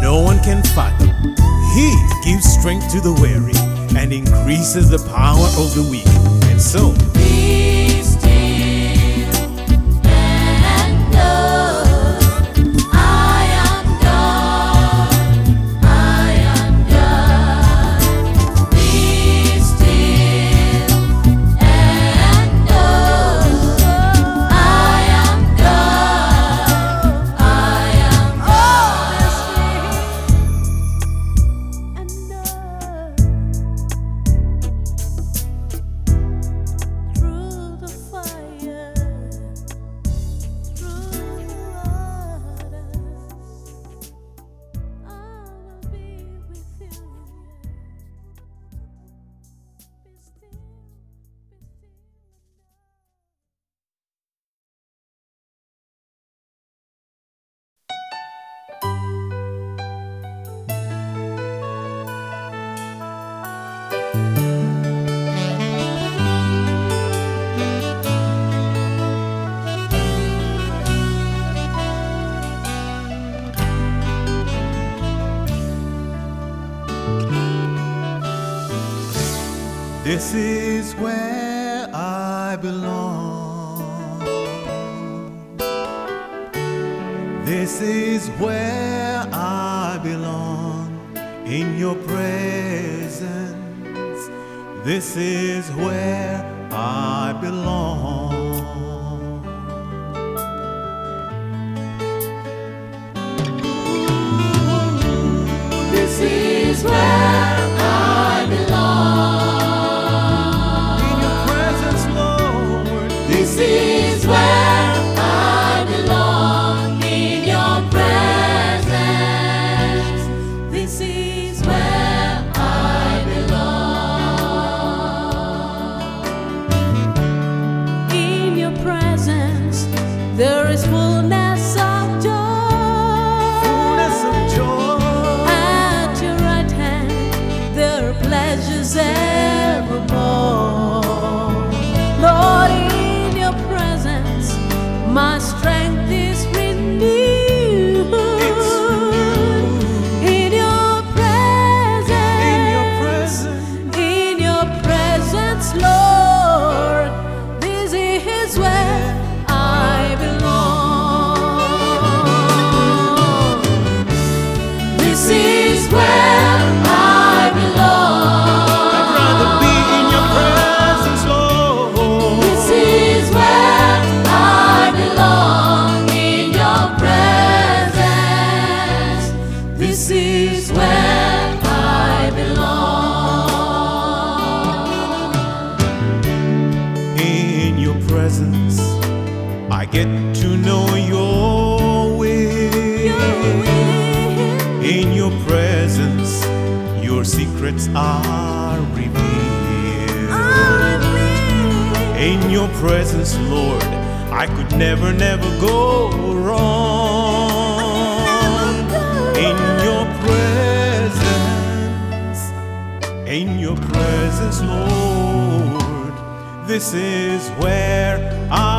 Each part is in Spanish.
no one can fight. He gives strength to the weary and increases the power of the weak. And so, This is where I belong. This is where I belong in your presence. This is where. see. presence, Lord, I could never, never go wrong. In your presence, in your presence, Lord, this is where I.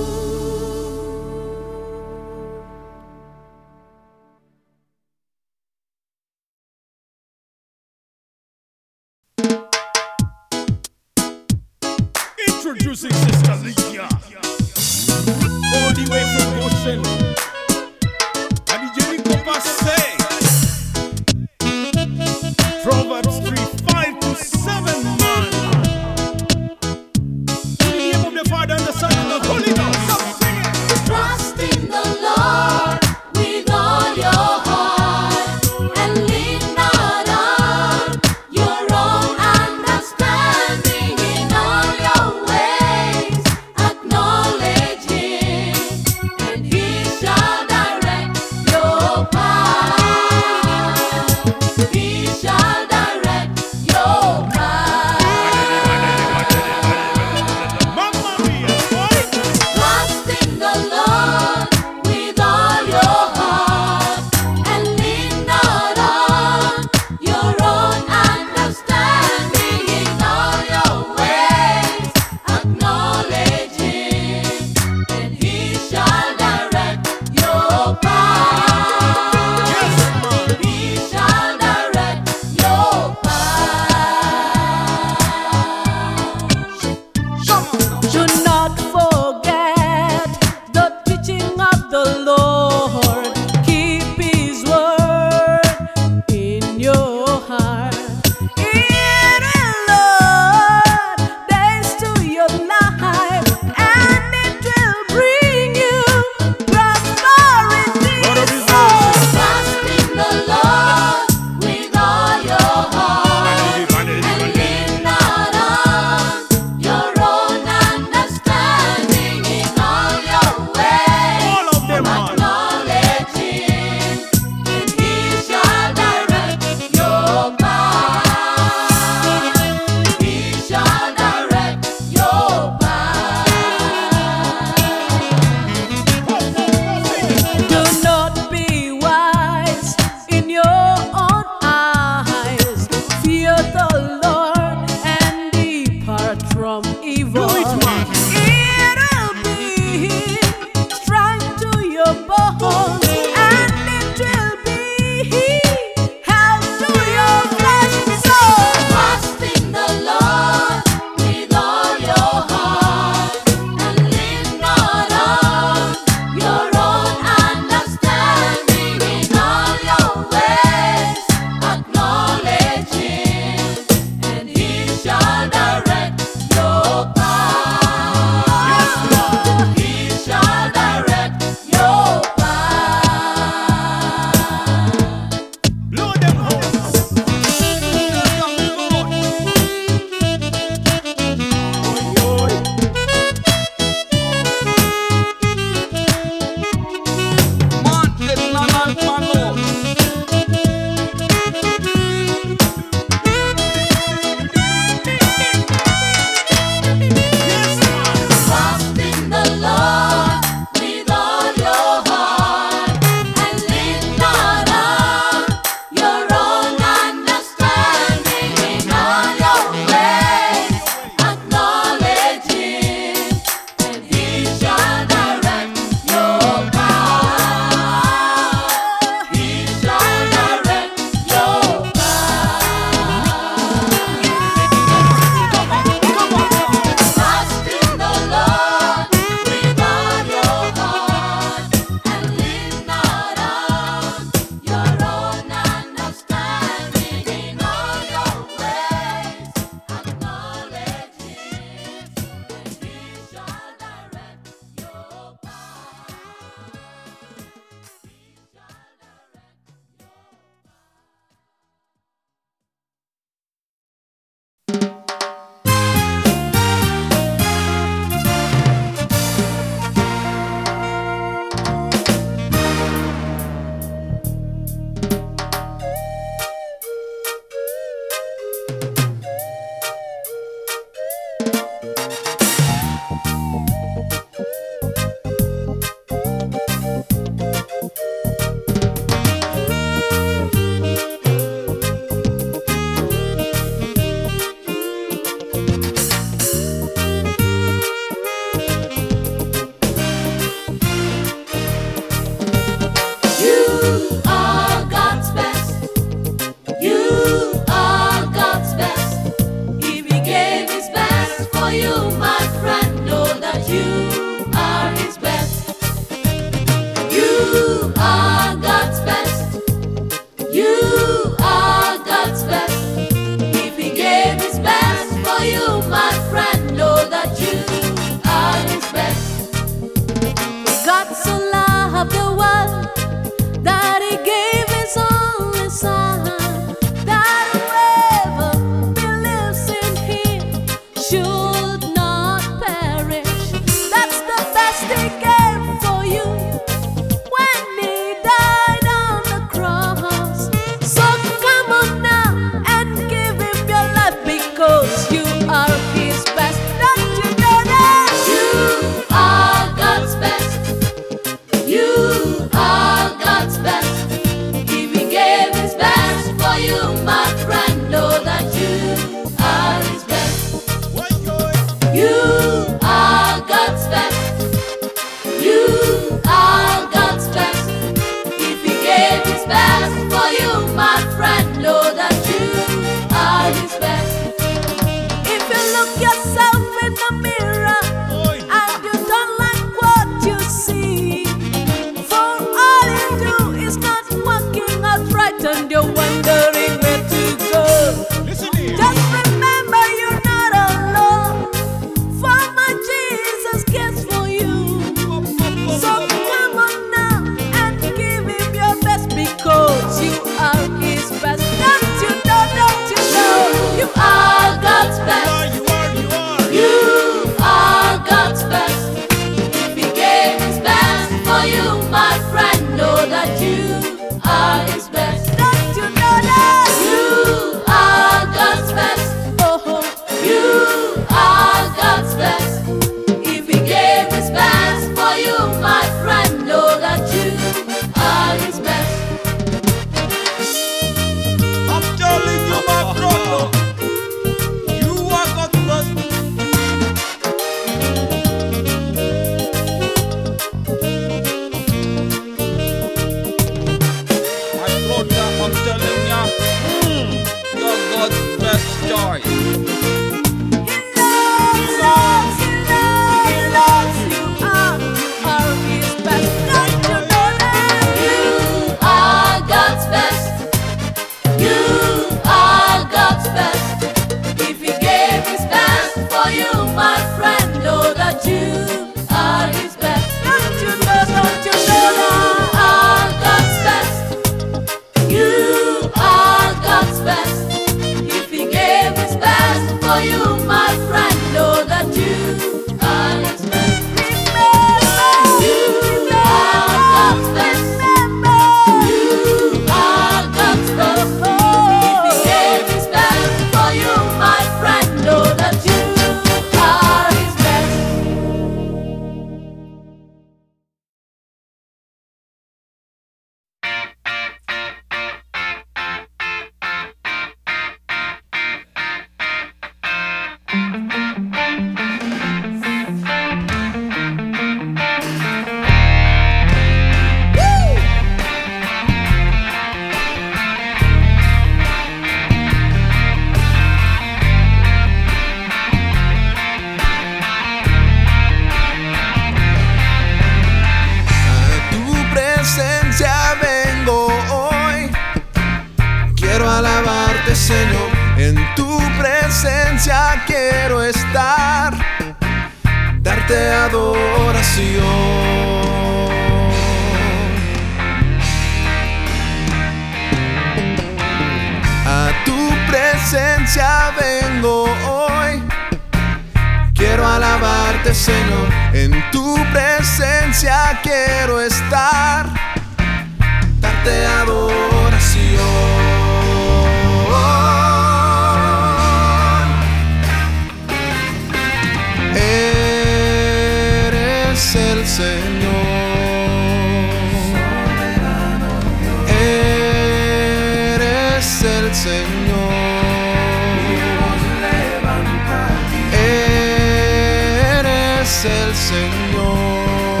El Señor.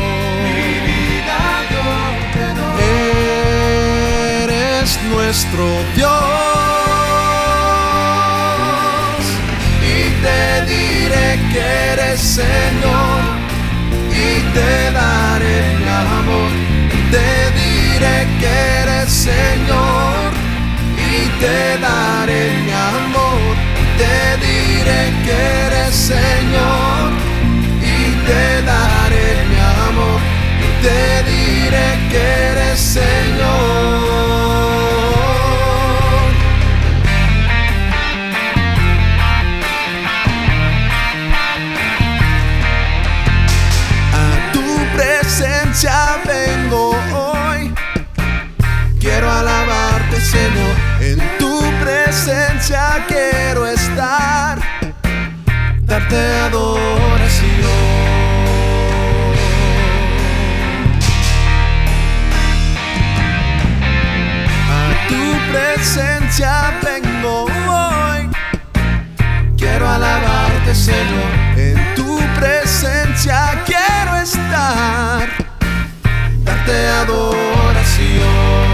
Eres nuestro Dios. Y te diré que eres Señor. Y te daré mi amor. Te diré que eres Señor. Y te daré mi amor. Te diré que eres Señor. Y te daré mi amor. Te diré que eres Señor. A tu presencia vengo hoy. Quiero alabarte, Señor. En tu presencia quiero estar. Darte adoración. Señor. En tu presencia quiero estar. Darte adoración.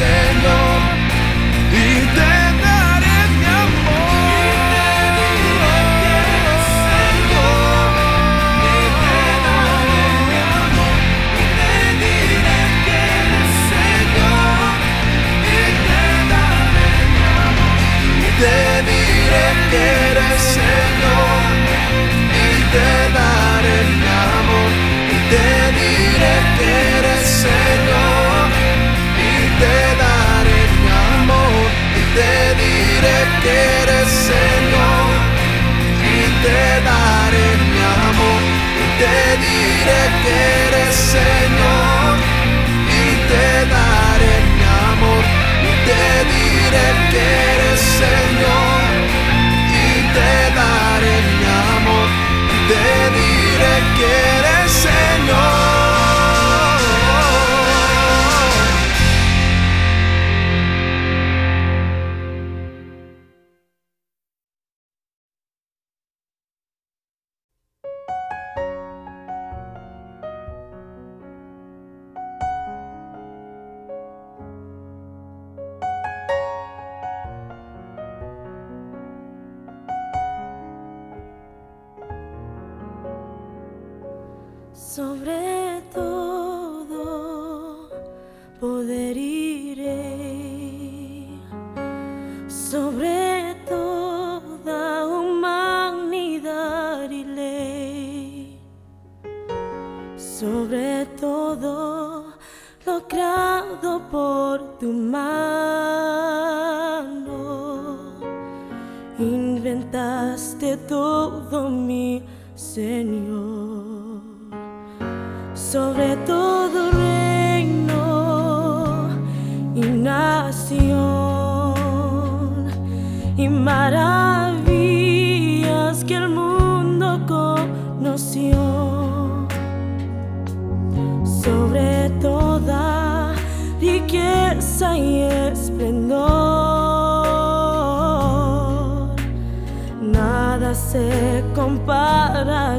Eres diré que eres por tu mano. Inventaste todo mi Señor. Sobre todo reino y nación y maravillas que el mundo conoció. compara.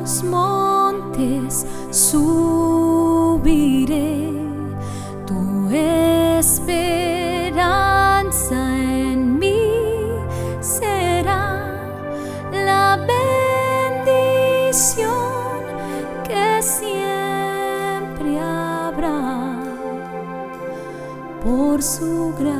los montes subiré, tu esperanza en mí será la bendición que siempre habrá por su gracia.